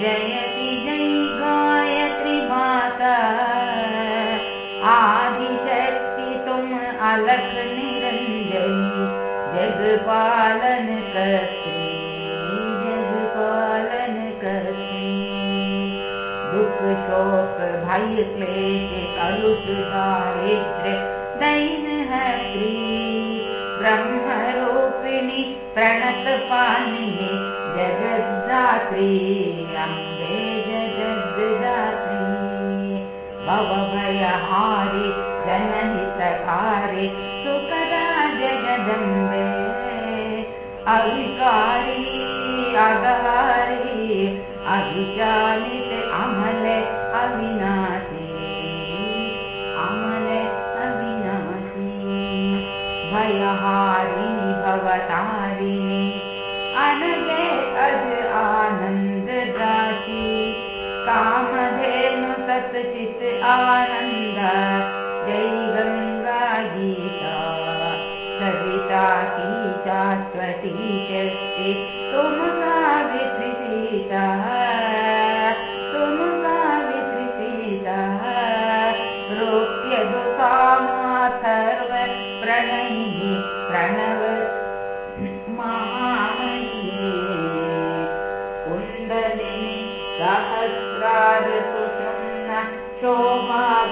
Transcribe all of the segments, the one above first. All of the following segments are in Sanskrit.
जयति जय गायत्री माता। आदिशक्ति तुम अलख निरञ्जयि जगपालन कर्त्री जगपालन कर्त्री दुःख शोक भय क्लेश कलुष दारिद्र्य दैन कलुक ब्रह्मरूपिणि प्रणत प्रणतपालि जग अम्बे जगद्धात्री भवभयहारि जनहितकारि सुखदा जगदम्बे। अविकारी अगारी अभिचालित अमले अविनाशी। अमले अविनाशी। भयहारिणि कामधेनु सतचित आनन्द। जय गङ्गा गीता। सविता की शाश्वती शक्ति तुम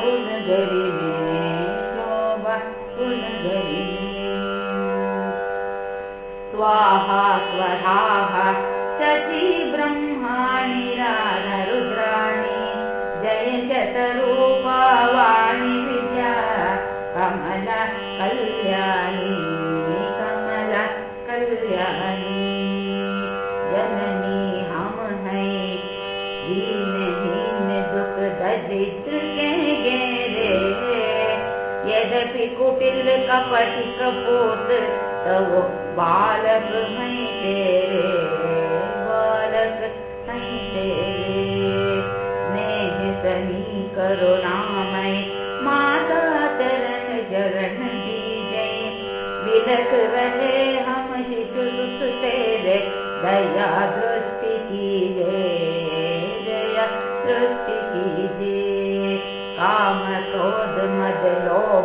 गुणगरिणे स्वाहा स्वधाः शची ब्रह्माणि राधरुद्राणि जय शतरूपा वाणि विद्या कमल कल्याणी कमल कल्याणी जननी हम हैं दीन हीन दुख दरिद्र कपट कपोत तो बालक हैं तेरे बालक हैं तेरे स्नेह सनी करुणामय माता चरण चरण दीजे। विलक रहे हम शिशु सुख तेरे दया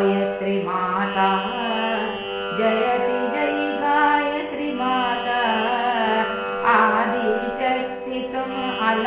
गायत्री माता जयति जय गायत्री माता आदिशक्ति आदिच्चितुम् अल